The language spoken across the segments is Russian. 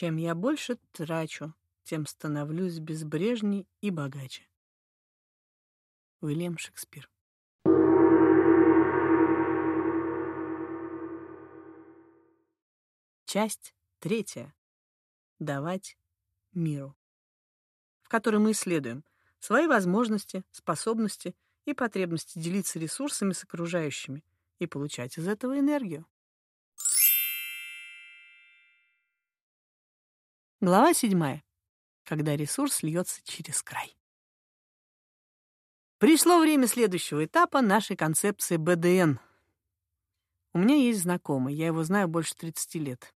Чем я больше трачу, тем становлюсь безбрежней и богаче. Уильям Шекспир. Часть третья. Давать миру. В которой мы исследуем свои возможности, способности и потребности делиться ресурсами с окружающими и получать из этого энергию. Глава седьмая. Когда ресурс льется через край. Пришло время следующего этапа нашей концепции БДН. У меня есть знакомый, я его знаю больше 30 лет.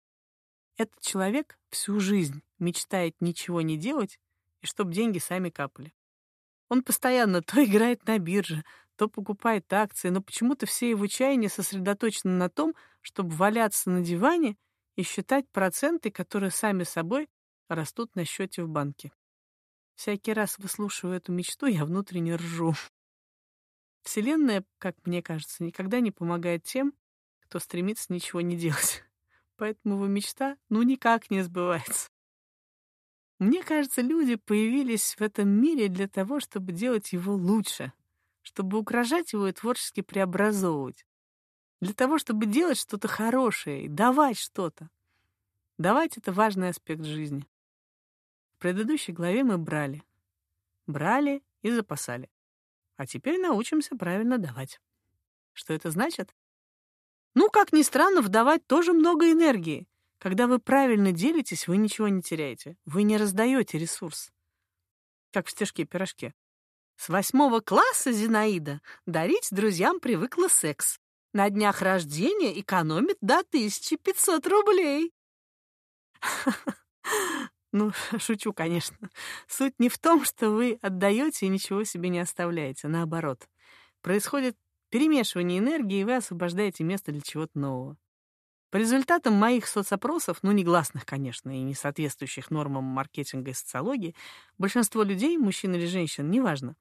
Этот человек всю жизнь мечтает ничего не делать, и чтобы деньги сами капали. Он постоянно то играет на бирже, то покупает акции, но почему-то все его чаяния сосредоточены на том, чтобы валяться на диване и считать проценты, которые сами собой растут на счете в банке. Всякий раз выслушивая эту мечту, я внутренне ржу. Вселенная, как мне кажется, никогда не помогает тем, кто стремится ничего не делать. Поэтому его мечта ну никак не сбывается. Мне кажется, люди появились в этом мире для того, чтобы делать его лучше, чтобы украшать его и творчески преобразовывать. Для того, чтобы делать что-то хорошее и давать что-то. Давать — это важный аспект жизни. Предыдущей главе мы брали. Брали и запасали. А теперь научимся правильно давать. Что это значит? Ну, как ни странно, вдавать тоже много энергии. Когда вы правильно делитесь, вы ничего не теряете. Вы не раздаете ресурс. Как в стежке-пирожке. С восьмого класса Зинаида дарить друзьям привыкла секс. На днях рождения экономит до 1500 рублей. Ну, шучу, конечно. Суть не в том, что вы отдаете и ничего себе не оставляете. Наоборот. Происходит перемешивание энергии, и вы освобождаете место для чего-то нового. По результатам моих соцопросов, ну, негласных, конечно, и не соответствующих нормам маркетинга и социологии, большинство людей, мужчин или женщин, неважно,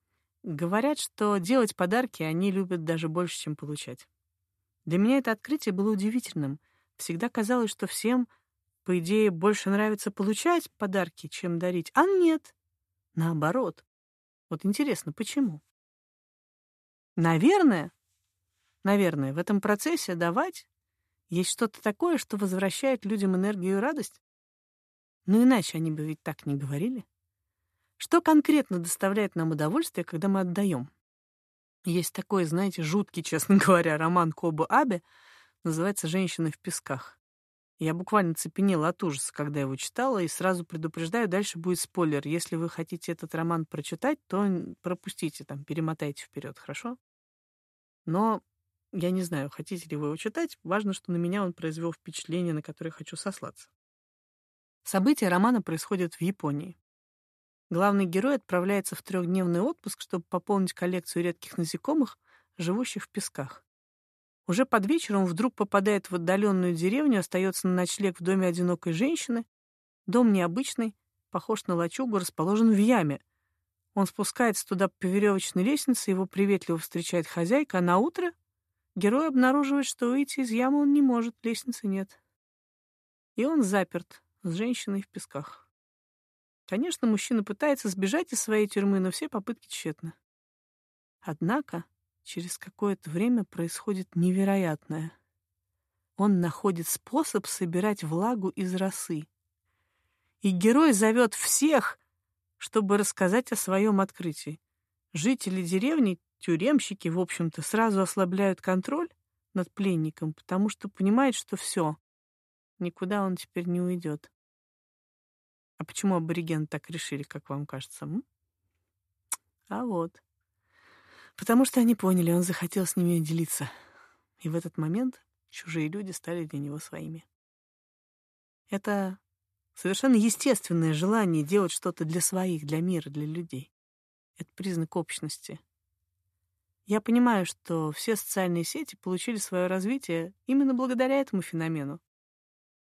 говорят, что делать подарки они любят даже больше, чем получать. Для меня это открытие было удивительным. Всегда казалось, что всем, по идее, больше нравится получать подарки, чем дарить. А нет, наоборот. Вот интересно, почему? Наверное, наверное, в этом процессе давать есть что-то такое, что возвращает людям энергию и радость? Ну иначе они бы ведь так не говорили. Что конкретно доставляет нам удовольствие, когда мы отдаем? Есть такой, знаете, жуткий, честно говоря, роман Коба Абе, называется «Женщины в песках». Я буквально цепенела от ужаса, когда его читала, и сразу предупреждаю, дальше будет спойлер. Если вы хотите этот роман прочитать, то пропустите, там, перемотайте вперед, хорошо? Но я не знаю, хотите ли вы его читать, важно, что на меня он произвел впечатление, на которое хочу сослаться. События романа происходят в Японии. Главный герой отправляется в трехдневный отпуск, чтобы пополнить коллекцию редких насекомых, живущих в песках. Уже под вечер он вдруг попадает в отдаленную деревню, остается на ночлег в доме одинокой женщины. Дом необычный, похож на лачугу, расположен в яме. Он спускается туда по веревочной лестнице, его приветливо встречает хозяйка, а на утро Герой обнаруживает, что выйти из ямы он не может, лестницы нет. И он заперт с женщиной в песках. Конечно, мужчина пытается сбежать из своей тюрьмы, но все попытки тщетны. Однако через какое-то время происходит невероятное. Он находит способ собирать влагу из росы. И герой зовет всех, чтобы рассказать о своем открытии. Жители деревни Тюремщики, в общем-то, сразу ослабляют контроль над пленником, потому что понимают, что все, никуда он теперь не уйдет. А почему аборигены так решили, как вам кажется? М? А вот. Потому что они поняли, он захотел с ними делиться. И в этот момент чужие люди стали для него своими. Это совершенно естественное желание делать что-то для своих, для мира, для людей. Это признак общности — я понимаю, что все социальные сети получили свое развитие именно благодаря этому феномену.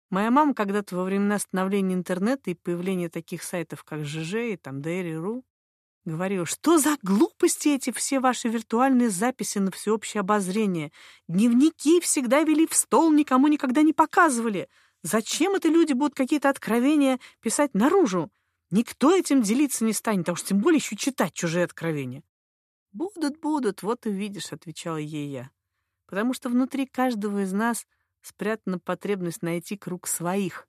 Моя мама когда-то во времена становления интернета и появления таких сайтов, как ЖЖ и там Dairy.ru, говорила, что за глупости эти все ваши виртуальные записи на всеобщее обозрение. Дневники всегда вели в стол, никому никогда не показывали. Зачем это люди будут какие-то откровения писать наружу? Никто этим делиться не станет, а уж тем более еще читать чужие откровения. «Будут, будут, вот и видишь», — отвечала ей я. «Потому что внутри каждого из нас спрятана потребность найти круг своих.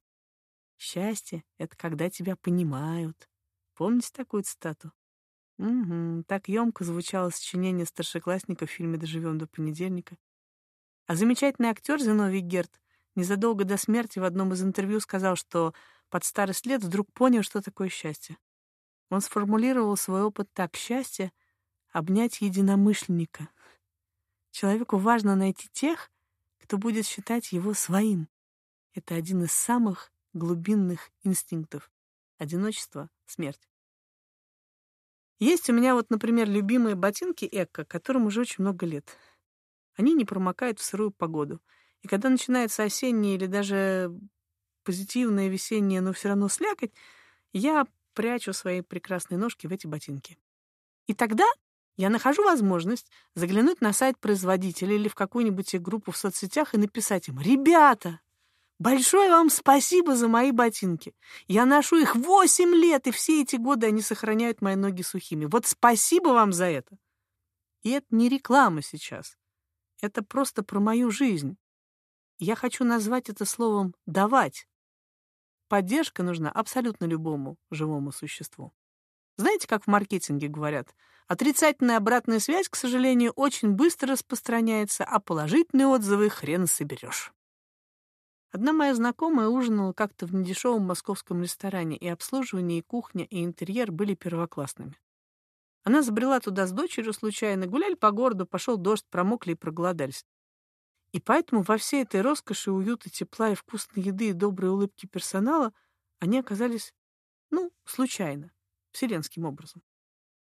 Счастье — это когда тебя понимают. Помните такую цитату? Угу, так емко звучало сочинение старшеклассника в фильме «Доживем до понедельника». А замечательный актер Зиновий Герт незадолго до смерти в одном из интервью сказал, что под старость лет вдруг понял, что такое счастье. Он сформулировал свой опыт так. Счастье — обнять единомышленника. Человеку важно найти тех, кто будет считать его своим. Это один из самых глубинных инстинктов. Одиночество — смерть. Есть у меня вот, например, любимые ботинки Экко, которым уже очень много лет. Они не промокают в сырую погоду. И когда начинается осенняя или даже позитивная весенняя, но все равно слякоть, я прячу свои прекрасные ножки в эти ботинки. И тогда я нахожу возможность заглянуть на сайт производителя или в какую-нибудь их группу в соцсетях и написать им «Ребята, Большое вам спасибо за мои ботинки. Я ношу их восемь лет, и все эти годы они сохраняют мои ноги сухими. Вот спасибо вам за это. И это не реклама сейчас. Это просто про мою жизнь. Я хочу назвать это словом «давать». Поддержка нужна абсолютно любому живому существу. Знаете, как в маркетинге говорят? Отрицательная обратная связь, к сожалению, очень быстро распространяется, а положительные отзывы хрен соберешь. Одна моя знакомая ужинала как-то в недешевом московском ресторане, и обслуживание, и кухня, и интерьер были первоклассными. Она забрела туда с дочерью случайно, гуляли по городу, пошел дождь, промокли и проголодались. И поэтому во всей этой роскоши, уюта, тепла и вкусной еды и доброй улыбки персонала они оказались, ну, случайно, вселенским образом.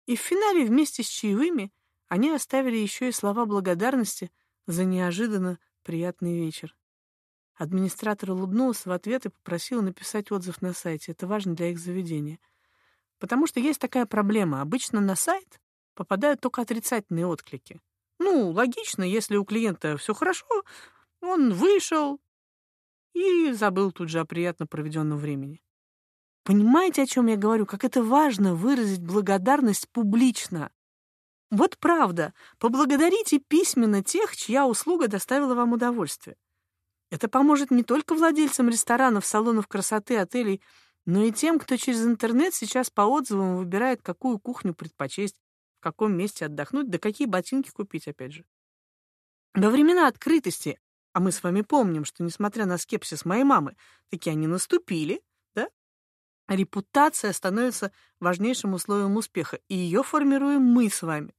И в финале вместе с чаевыми они оставили еще и слова благодарности за неожиданно приятный вечер. Администратор улыбнулся в ответ и попросил написать отзыв на сайте. Это важно для их заведения. Потому что есть такая проблема. Обычно на сайт попадают только отрицательные отклики. Ну, логично, если у клиента все хорошо, он вышел и забыл тут же о приятно проведенном времени. Понимаете, о чем я говорю? Как это важно выразить благодарность публично. Вот правда, поблагодарите письменно тех, чья услуга доставила вам удовольствие. Это поможет не только владельцам ресторанов, салонов красоты, отелей, но и тем, кто через интернет сейчас по отзывам выбирает, какую кухню предпочесть, в каком месте отдохнуть, да какие ботинки купить, опять же. Во времена открытости, а мы с вами помним, что, несмотря на скепсис моей мамы, такие они наступили, да, репутация становится важнейшим условием успеха, и ее формируем мы с вами.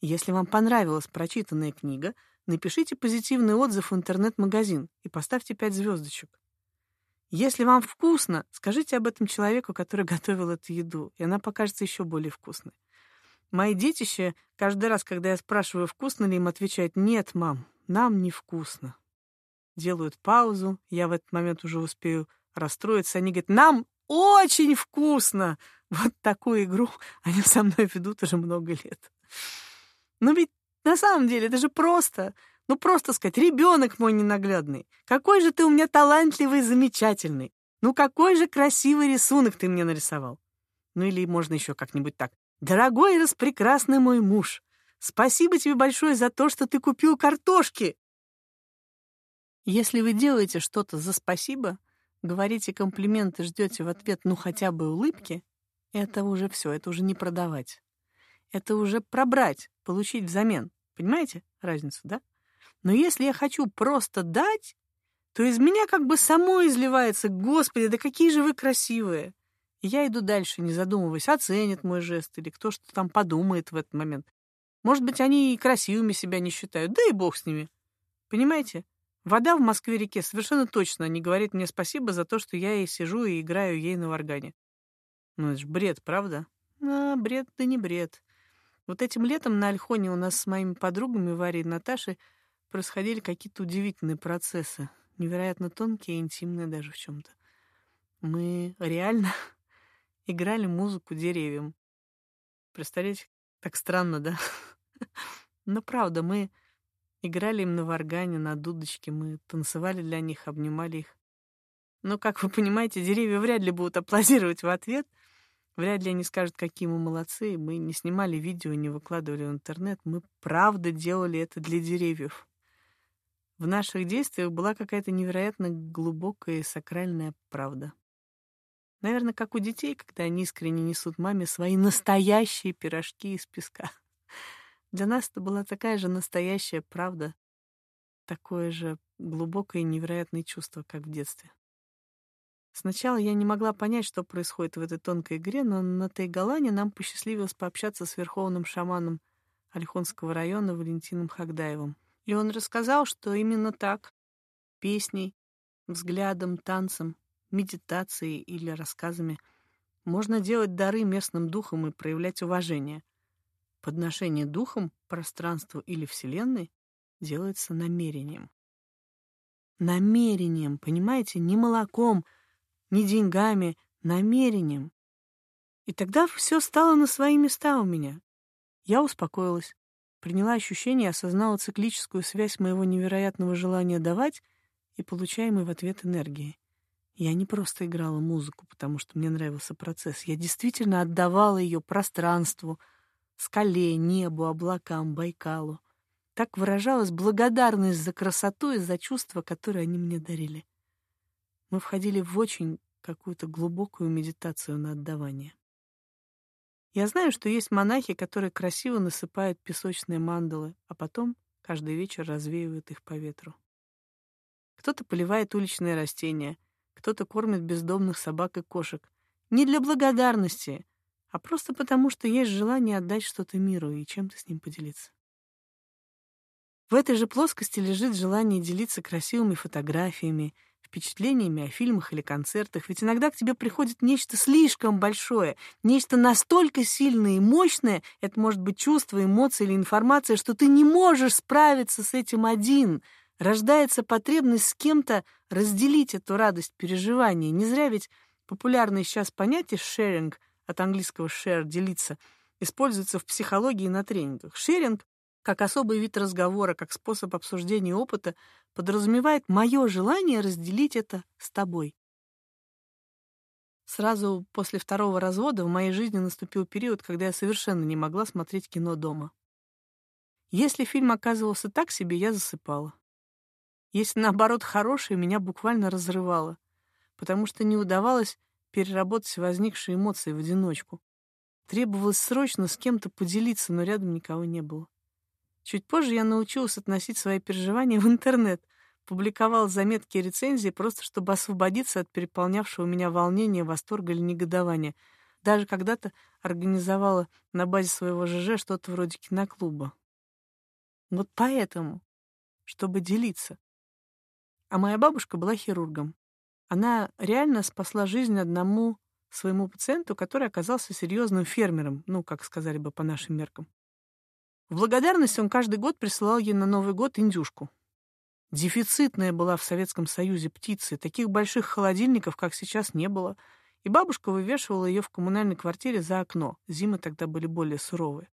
Если вам понравилась прочитанная книга, напишите позитивный отзыв в интернет-магазин и поставьте пять звездочек. Если вам вкусно, скажите об этом человеку, который готовил эту еду, и она покажется еще более вкусной. Мои детище каждый раз, когда я спрашиваю, вкусно ли, им отвечают «Нет, мам, нам не вкусно». Делают паузу, я в этот момент уже успею расстроиться. Они говорят «Нам очень вкусно!» Вот такую игру они со мной ведут уже много лет. Но ведь на самом деле, это же просто. Ну, просто сказать, ребенок мой ненаглядный. Какой же ты у меня талантливый замечательный. Ну, какой же красивый рисунок ты мне нарисовал. Ну, или можно еще как-нибудь так. Дорогой и распрекрасный мой муж, спасибо тебе большое за то, что ты купил картошки. Если вы делаете что-то за спасибо, говорите комплименты, ждете в ответ ну хотя бы улыбки, это уже все, это уже не продавать. Это уже пробрать, получить взамен. Понимаете разницу, да? Но если я хочу просто дать, то из меня как бы само изливается «Господи, да какие же вы красивые!» И я иду дальше, не задумываясь, оценит мой жест или кто что там подумает в этот момент. Может быть, они и красивыми себя не считают, да и бог с ними. Понимаете? Вода в Москве-реке совершенно точно не говорит мне спасибо за то, что я ей сижу и играю ей на варгане. Ну, это же бред, правда? А, бред да не бред. Вот этим летом на Альхоне у нас с моими подругами Варей и Наташей происходили какие-то удивительные процессы, невероятно тонкие и интимные даже в чем-то. Мы реально играли музыку деревьям. Представляете, так странно, да? Но правда, мы играли им на варгане, на дудочке, мы танцевали для них, обнимали их. Но, как вы понимаете, деревья вряд ли будут аплодировать в ответ. Вряд ли они скажут, какие мы молодцы. Мы не снимали видео, не выкладывали в интернет. Мы правда делали это для деревьев. В наших действиях была какая-то невероятно глубокая и сакральная правда. Наверное, как у детей, когда они искренне несут маме свои настоящие пирожки из песка. Для нас это была такая же настоящая правда, такое же глубокое и невероятное чувство, как в детстве. Сначала я не могла понять, что происходит в этой тонкой игре, но на Тайгалане нам посчастливилось пообщаться с верховным шаманом Ольхонского района Валентином Хагдаевым. И он рассказал, что именно так, песней, взглядом, танцем, медитацией или рассказами можно делать дары местным духам и проявлять уважение. Подношение духом, пространству или Вселенной делается намерением. Намерением, понимаете, не молоком, не деньгами, намерением. И тогда все стало на свои места у меня. Я успокоилась, приняла ощущение и осознала циклическую связь моего невероятного желания давать и получаемой в ответ энергии. Я не просто играла музыку, потому что мне нравился процесс. Я действительно отдавала ее пространству, скале, небу, облакам, Байкалу. Так выражалась благодарность за красоту и за чувства, которые они мне дарили. Мы входили в очень какую-то глубокую медитацию на отдавание. Я знаю, что есть монахи, которые красиво насыпают песочные мандалы, а потом каждый вечер развеивают их по ветру. Кто-то поливает уличные растения, кто-то кормит бездомных собак и кошек. Не для благодарности, а просто потому, что есть желание отдать что-то миру и чем-то с ним поделиться. В этой же плоскости лежит желание делиться красивыми фотографиями, впечатлениями о фильмах или концертах, ведь иногда к тебе приходит нечто слишком большое, нечто настолько сильное и мощное, это может быть чувство, эмоции или информация, что ты не можешь справиться с этим один. Рождается потребность с кем-то разделить эту радость переживания. Не зря ведь популярное сейчас понятие «sharing» от английского share — «делиться» используется в психологии на тренингах. Шеринг как особый вид разговора, как способ обсуждения опыта, подразумевает мое желание разделить это с тобой. Сразу после второго развода в моей жизни наступил период, когда я совершенно не могла смотреть кино дома. Если фильм оказывался так себе, я засыпала. Если, наоборот, хороший, меня буквально разрывало, потому что не удавалось переработать возникшие эмоции в одиночку. Требовалось срочно с кем-то поделиться, но рядом никого не было. Чуть позже я научилась относить свои переживания в интернет, публиковал заметки и рецензии, просто чтобы освободиться от переполнявшего меня волнения, восторга или негодования. Даже когда-то организовала на базе своего ЖЖ что-то вроде киноклуба. Вот поэтому, чтобы делиться. А моя бабушка была хирургом. Она реально спасла жизнь одному своему пациенту, который оказался серьезным фермером, ну, как сказали бы по нашим меркам. В благодарность он каждый год присылал ей на Новый год индюшку. Дефицитная была в Советском Союзе птицы, таких больших холодильников, как сейчас, не было, и бабушка вывешивала ее в коммунальной квартире за окно. Зимы тогда были более суровые.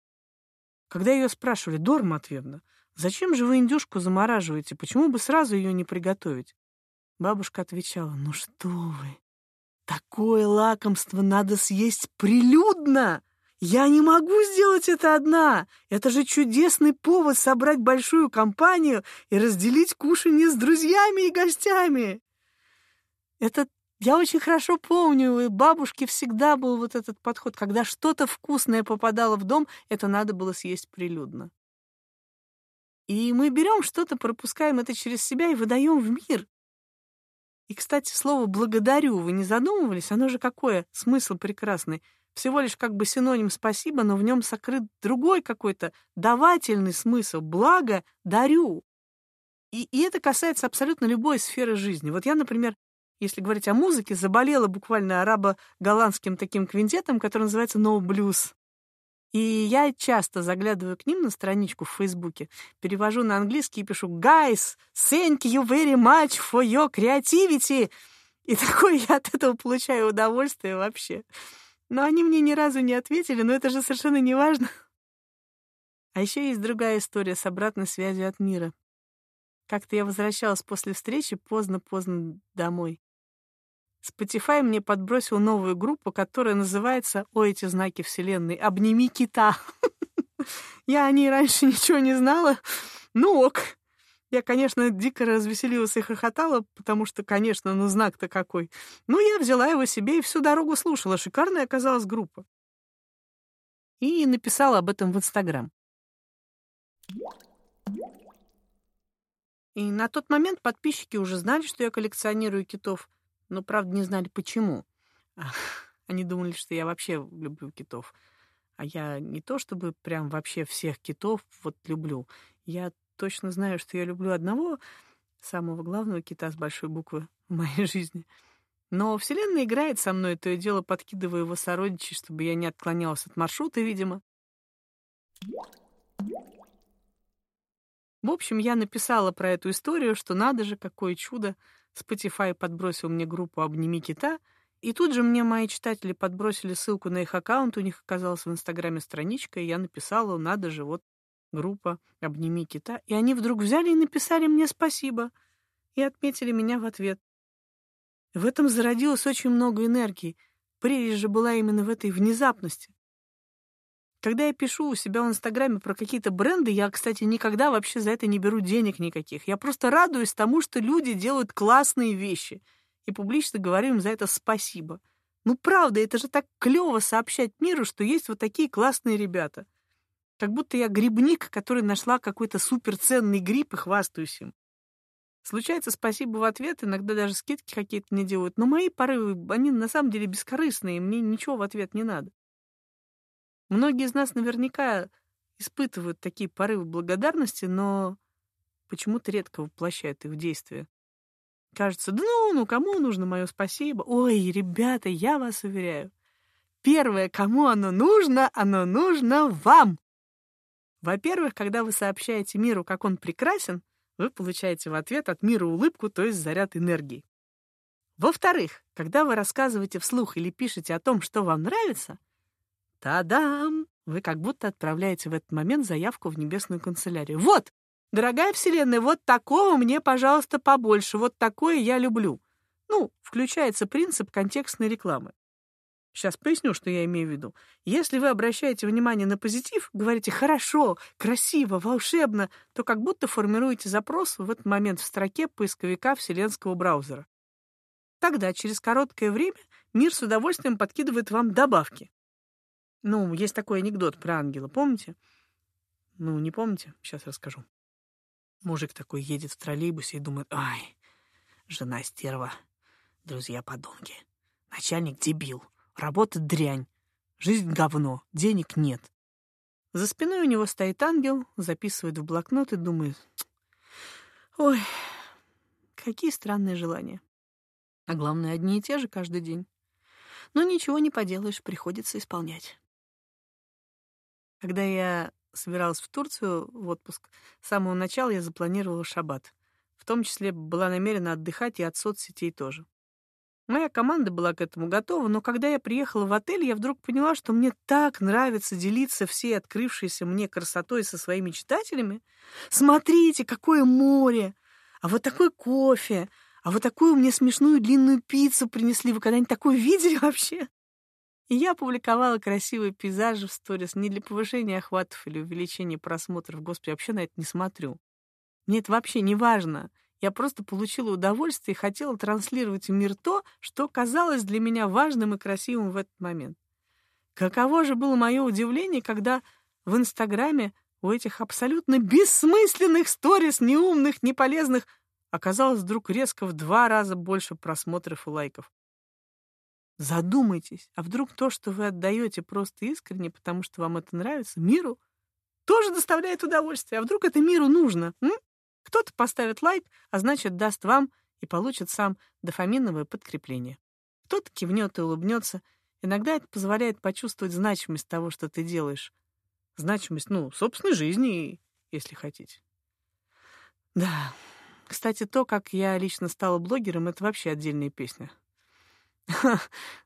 Когда ее спрашивали, Дор Матвеевна, зачем же вы индюшку замораживаете, почему бы сразу ее не приготовить? Бабушка отвечала, ну что вы, такое лакомство надо съесть прилюдно. Я не могу сделать это одна. Это же чудесный повод собрать большую компанию и разделить кушанье с друзьями и гостями. Это я очень хорошо помню, и бабушке всегда был вот этот подход. Когда что-то вкусное попадало в дом, это надо было съесть прилюдно. И мы берем что-то, пропускаем это через себя и выдаем в мир. И, кстати, слово «благодарю» вы не задумывались? Оно же какое? Смысл прекрасный всего лишь как бы синоним «спасибо», но в нем сокрыт другой какой-то давательный смысл. Благо дарю. И, и это касается абсолютно любой сферы жизни. Вот я, например, если говорить о музыке, заболела буквально арабо-голландским таким квинтетом, который называется No Blues. И я часто заглядываю к ним на страничку в Фейсбуке, перевожу на английский и пишу «Guys, thank you very much for your creativity!» И такое я от этого получаю удовольствие вообще. Но они мне ни разу не ответили, но это же совершенно не важно. А еще есть другая история с обратной связью от мира. Как-то я возвращалась после встречи поздно-поздно домой. Spotify мне подбросил новую группу, которая называется «О, эти знаки вселенной! Обними кита!» Я о ней раньше ничего не знала. Ну ок. Я, конечно, дико развеселилась и хохотала, потому что, конечно, ну знак-то какой. Ну, я взяла его себе и всю дорогу слушала. Шикарная оказалась группа. И написала об этом в Инстаграм. И на тот момент подписчики уже знали, что я коллекционирую китов, но, правда, не знали, почему. Они думали, что я вообще люблю китов. А я не то чтобы прям вообще всех китов вот люблю. Я точно знаю, что я люблю одного самого главного кита с большой буквы в моей жизни. Но Вселенная играет со мной, то и дело подкидывая его сородичей, чтобы я не отклонялась от маршрута, видимо. В общем, я написала про эту историю, что надо же, какое чудо. Spotify подбросил мне группу «Обними кита», и тут же мне мои читатели подбросили ссылку на их аккаунт, у них оказалась в Инстаграме страничка, и я написала, надо же, вот группа «Обними кита». И они вдруг взяли и написали мне спасибо, и отметили меня в ответ. В этом зародилось очень много энергии. Прелесть же была именно в этой внезапности. Когда я пишу у себя в Инстаграме про какие-то бренды, я, кстати, никогда вообще за это не беру денег никаких. Я просто радуюсь тому, что люди делают классные вещи — и публично говорю им за это спасибо. Ну правда, это же так клево сообщать миру, что есть вот такие классные ребята. Как будто я грибник, который нашла какой-то суперценный гриб и хвастаюсь им. Случается спасибо в ответ, иногда даже скидки какие-то мне делают, но мои порывы, они на самом деле бескорыстные, мне ничего в ответ не надо. Многие из нас наверняка испытывают такие порывы благодарности, но почему-то редко воплощают их в действие. Кажется, да ну, ну кому нужно мое спасибо? Ой, ребята, я вас уверяю, первое, кому оно нужно, оно нужно вам. Во-первых, когда вы сообщаете миру, как он прекрасен, вы получаете в ответ от мира улыбку, то есть заряд энергии. Во-вторых, когда вы рассказываете вслух или пишете о том, что вам нравится, та-дам, вы как будто отправляете в этот момент заявку в небесную канцелярию. Вот, Дорогая Вселенная, вот такого мне, пожалуйста, побольше, вот такое я люблю. Ну, включается принцип контекстной рекламы. Сейчас поясню, что я имею в виду. Если вы обращаете внимание на позитив, говорите «хорошо», «красиво», «волшебно», то как будто формируете запрос в этот момент в строке поисковика вселенского браузера. Тогда, через короткое время, мир с удовольствием подкидывает вам добавки. Ну, есть такой анекдот про ангела, помните? Ну, не помните? Сейчас расскажу. Мужик такой едет в троллейбусе и думает, ай, жена стерва, друзья подонки, начальник дебил, работа дрянь, жизнь говно, денег нет. За спиной у него стоит ангел, записывает в блокнот и думает, ой, какие странные желания. А главное, одни и те же каждый день. Но ничего не поделаешь, приходится исполнять. Когда я собиралась в Турцию в отпуск, с самого начала я запланировала шаббат. В том числе была намерена отдыхать и от соцсетей тоже. Моя команда была к этому готова, но когда я приехала в отель, я вдруг поняла, что мне так нравится делиться всей открывшейся мне красотой со своими читателями. Смотрите, какое море! А вот такой кофе! А вот такую мне смешную длинную пиццу принесли. Вы когда-нибудь такую видели вообще? И я опубликовала красивые пейзажи в сторис не для повышения охватов или увеличения просмотров. Господи, вообще на это не смотрю. Мне это вообще не важно. Я просто получила удовольствие и хотела транслировать в мир то, что казалось для меня важным и красивым в этот момент. Каково же было мое удивление, когда в Инстаграме у этих абсолютно бессмысленных сторис, неумных, неполезных, оказалось вдруг резко в два раза больше просмотров и лайков. Задумайтесь, а вдруг то, что вы отдаете просто искренне, потому что вам это нравится, миру тоже доставляет удовольствие. А вдруг это миру нужно? М? Кто-то поставит лайк, а значит, даст вам и получит сам дофаминовое подкрепление. Кто-то кивнет и улыбнется. Иногда это позволяет почувствовать значимость того, что ты делаешь. Значимость, ну, собственной жизни, если хотите. Да. Кстати, то, как я лично стала блогером, это вообще отдельная песня.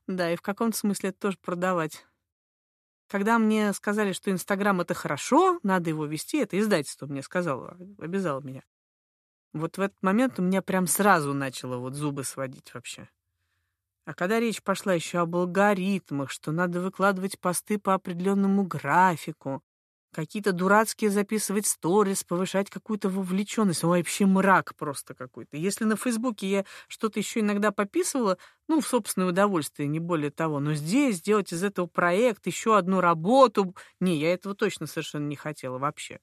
Да, и в каком-то смысле это тоже продавать. Когда мне сказали, что Инстаграм — это хорошо, надо его вести, это издательство мне сказало, обязало меня. Вот в этот момент у меня прям сразу начало вот зубы сводить вообще. А когда речь пошла еще об алгоритмах, что надо выкладывать посты по определенному графику, какие-то дурацкие записывать сторис, повышать какую-то вовлеченность. Ой, вообще мрак просто какой-то. Если на Фейсбуке я что-то еще иногда пописывала, ну, в собственное удовольствие, не более того, но здесь сделать из этого проект, еще одну работу... Не, я этого точно совершенно не хотела вообще.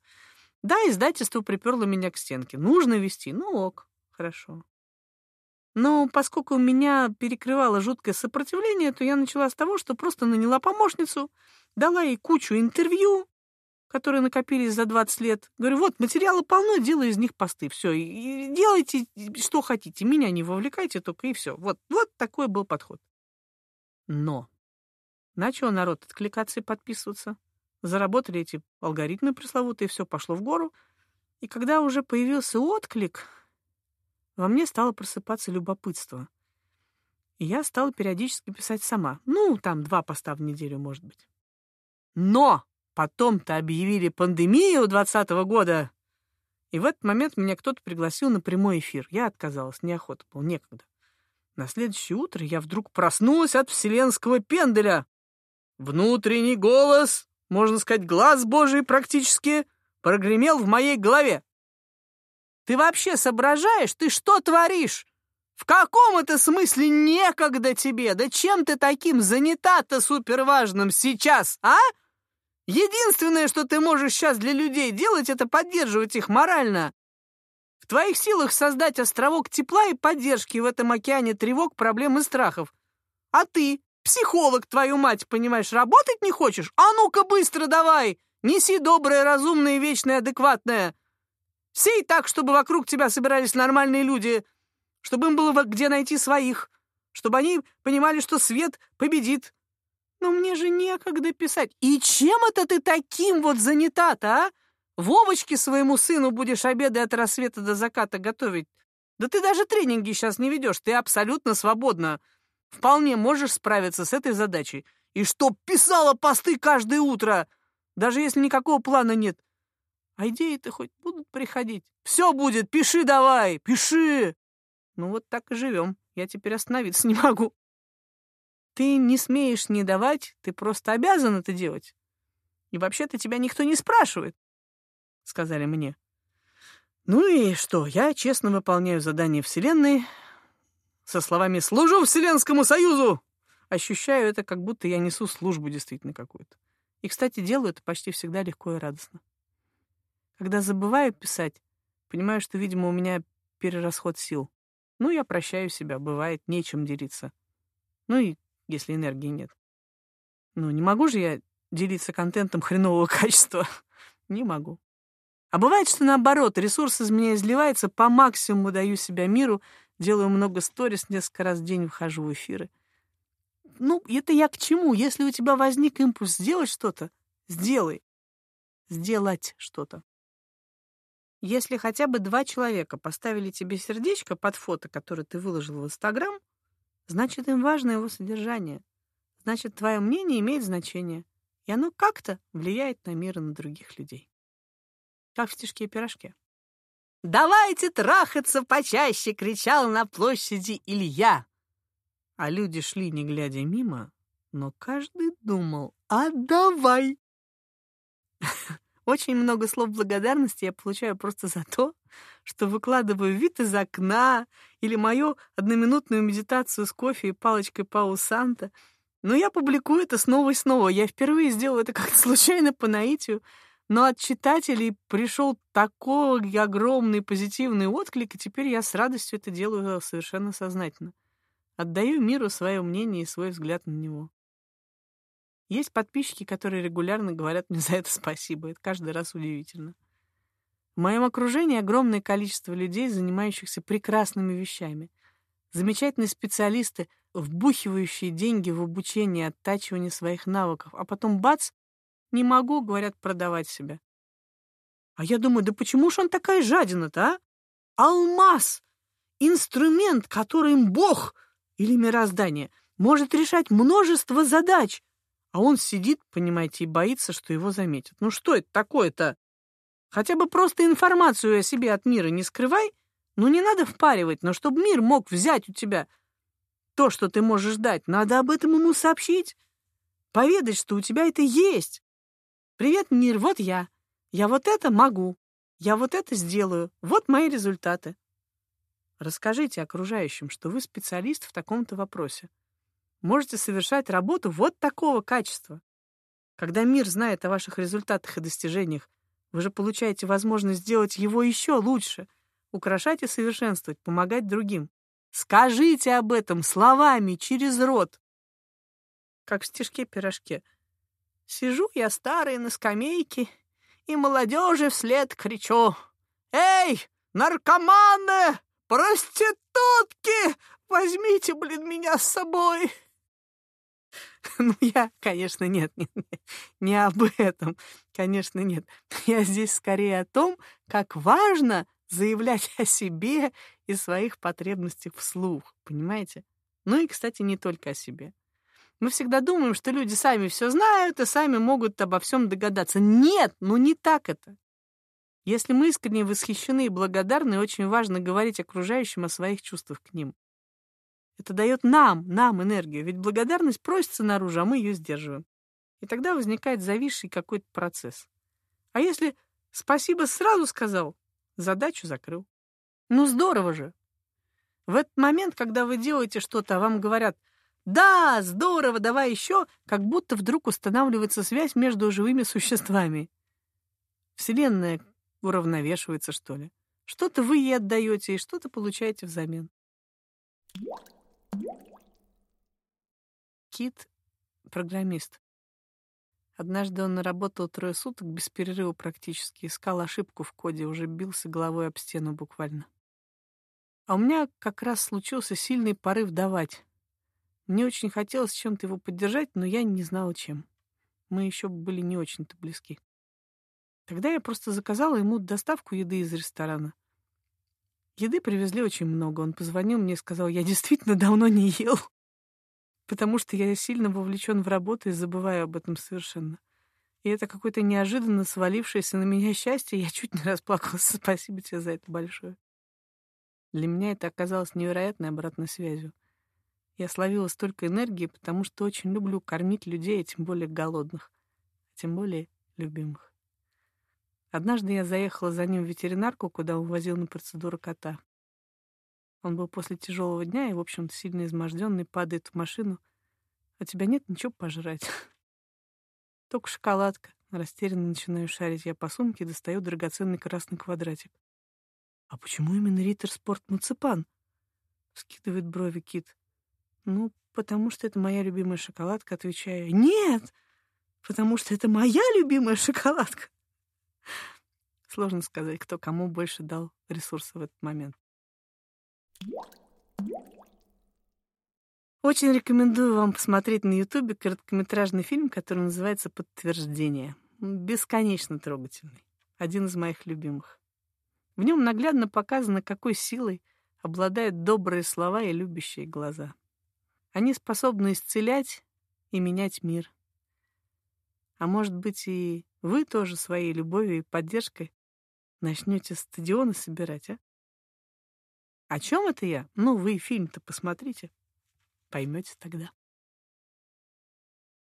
Да, издательство приперло меня к стенке. Нужно вести? Ну ок, хорошо. Но поскольку у меня перекрывало жуткое сопротивление, то я начала с того, что просто наняла помощницу, дала ей кучу интервью, которые накопились за 20 лет. Говорю, вот, материалы полно, делаю из них посты. Все, делайте, что хотите. Меня не вовлекайте только, и все. Вот, вот такой был подход. Но начал народ откликаться и подписываться. Заработали эти алгоритмы пресловутые, все пошло в гору. И когда уже появился отклик, во мне стало просыпаться любопытство. И я стала периодически писать сама. Ну, там два поста в неделю, может быть. Но Потом-то объявили пандемию двадцатого года. И в этот момент меня кто-то пригласил на прямой эфир. Я отказалась, неохота было, некогда. На следующее утро я вдруг проснулась от вселенского пенделя. Внутренний голос, можно сказать, глаз божий практически, прогремел в моей голове. Ты вообще соображаешь? Ты что творишь? В каком это смысле некогда тебе? Да чем ты таким занята-то суперважным сейчас, а? Единственное, что ты можешь сейчас для людей делать, это поддерживать их морально. В твоих силах создать островок тепла и поддержки в этом океане тревог, проблем и страхов. А ты, психолог, твою мать, понимаешь, работать не хочешь? А ну-ка быстро давай! Неси доброе, разумное, вечное, адекватное. Сей так, чтобы вокруг тебя собирались нормальные люди, чтобы им было где найти своих, чтобы они понимали, что свет победит, но мне же некогда писать. И чем это ты таким вот занята-то, а? Вовочке своему сыну будешь обеды от рассвета до заката готовить. Да ты даже тренинги сейчас не ведешь, ты абсолютно свободна. Вполне можешь справиться с этой задачей. И чтоб писала посты каждое утро, даже если никакого плана нет. А идеи-то хоть будут приходить? Все будет, пиши давай, пиши. Ну вот так и живем. Я теперь остановиться не могу. Ты не смеешь не давать, ты просто обязан это делать. И вообще-то тебя никто не спрашивает, — сказали мне. Ну и что, я честно выполняю задание Вселенной со словами «Служу Вселенскому Союзу!» Ощущаю это, как будто я несу службу действительно какую-то. И, кстати, делаю это почти всегда легко и радостно. Когда забываю писать, понимаю, что, видимо, у меня перерасход сил. Ну, я прощаю себя, бывает, нечем делиться. Ну и если энергии нет. Ну, не могу же я делиться контентом хренового качества. Не могу. А бывает, что наоборот, ресурс из меня изливается, по максимуму даю себя миру, делаю много сторис, несколько раз в день вхожу в эфиры. Ну, это я к чему? Если у тебя возник импульс сделать что-то, сделай. Сделать что-то. Если хотя бы два человека поставили тебе сердечко под фото, которое ты выложил в Инстаграм, Значит, им важно его содержание. Значит, твое мнение имеет значение. И оно как-то влияет на мир и на других людей. Как в стишке и пирожке. «Давайте трахаться почаще!» — кричал на площади Илья. А люди шли, не глядя мимо, но каждый думал «А давай!» Очень много слов благодарности я получаю просто за то, что выкладываю вид из окна или мою одноминутную медитацию с кофе и палочкой Пау Санта. Но я публикую это снова и снова. Я впервые сделала это как-то случайно по наитию, но от читателей пришел такой огромный позитивный отклик, и теперь я с радостью это делаю совершенно сознательно. Отдаю миру свое мнение и свой взгляд на него. Есть подписчики, которые регулярно говорят мне за это спасибо. Это каждый раз удивительно. В моем окружении огромное количество людей, занимающихся прекрасными вещами. Замечательные специалисты, вбухивающие деньги в обучение и оттачивание своих навыков, а потом бац, не могу, говорят, продавать себя. А я думаю, да почему же он такая жадина-то, а? Алмаз! Инструмент, которым Бог или мироздание может решать множество задач, а он сидит, понимаете, и боится, что его заметят. Ну что это такое-то? Хотя бы просто информацию о себе от мира не скрывай. Ну не надо впаривать, но чтобы мир мог взять у тебя. то, что ты можешь дать, надо об этом ему сообщить. Поведать, что у тебя это есть. Привет, мир, вот я. Я вот это могу. Я вот это сделаю. Вот мои результаты. Расскажите окружающим, что вы специалист в таком-то вопросе. Можете совершать работу вот такого качества. Когда мир знает о ваших результатах и достижениях, вы же получаете возможность сделать его еще лучше, украшать и совершенствовать, помогать другим. Скажите об этом словами, через рот. Как в стишке-пирожке. Сижу я старый на скамейке, и молодежи вслед кричу. «Эй, наркоманы! Проститутки! Возьмите, блин, меня с собой!» Ну, я, конечно, нет, нет, не об этом, конечно, нет. Я здесь скорее о том, как важно заявлять о себе и своих потребностях вслух, понимаете? Ну и, кстати, не только о себе. Мы всегда думаем, что люди сами все знают и сами могут обо всем догадаться. Нет, ну не так это. Если мы искренне восхищены и благодарны, очень важно говорить окружающим о своих чувствах к ним. Это дает нам, нам энергию, ведь благодарность просится наружу, а мы ее сдерживаем. И тогда возникает зависший какой-то процесс. А если «спасибо» сразу сказал, задачу закрыл. Ну здорово же! В этот момент, когда вы делаете что-то, а вам говорят «Да, здорово, давай еще», как будто вдруг устанавливается связь между живыми существами. Вселенная уравновешивается, что ли. Что-то вы ей отдаете, и что-то получаете взамен. Кит — программист. Однажды он наработал трое суток без перерыва практически, искал ошибку в коде, уже бился головой об стену буквально. А у меня как раз случился сильный порыв давать. Мне очень хотелось чем-то его поддержать, но я не знала, чем. Мы еще были не очень-то близки. Тогда я просто заказала ему доставку еды из ресторана. Еды привезли очень много. Он позвонил мне и сказал, я действительно давно не ел потому что я сильно вовлечен в работу и забываю об этом совершенно. И это какое-то неожиданно свалившееся на меня счастье. Я чуть не расплакалась. Спасибо тебе за это большое. Для меня это оказалось невероятной обратной связью. Я словила столько энергии, потому что очень люблю кормить людей, а тем более голодных, а тем более любимых. Однажды я заехала за ним в ветеринарку, куда он возил на процедуру кота. Он был после тяжелого дня и, в общем-то, сильно изможденный, падает в машину. А тебя нет ничего пожрать. Только шоколадка. Растерянно начинаю шарить я по сумке и достаю драгоценный красный квадратик. «А почему именно Риттер Спорт Муципан?» — скидывает брови Кит. «Ну, потому что это моя любимая шоколадка», — отвечаю. «Нет! Потому что это моя любимая шоколадка!» Сложно сказать, кто кому больше дал ресурса в этот момент. Очень рекомендую вам посмотреть на Ютубе короткометражный фильм, который называется «Подтверждение». Бесконечно трогательный. Один из моих любимых. В нем наглядно показано, какой силой обладают добрые слова и любящие глаза. Они способны исцелять и менять мир. А может быть, и вы тоже своей любовью и поддержкой начнете стадионы собирать, а? О чем это я? Ну, вы фильм-то посмотрите. Поймете тогда.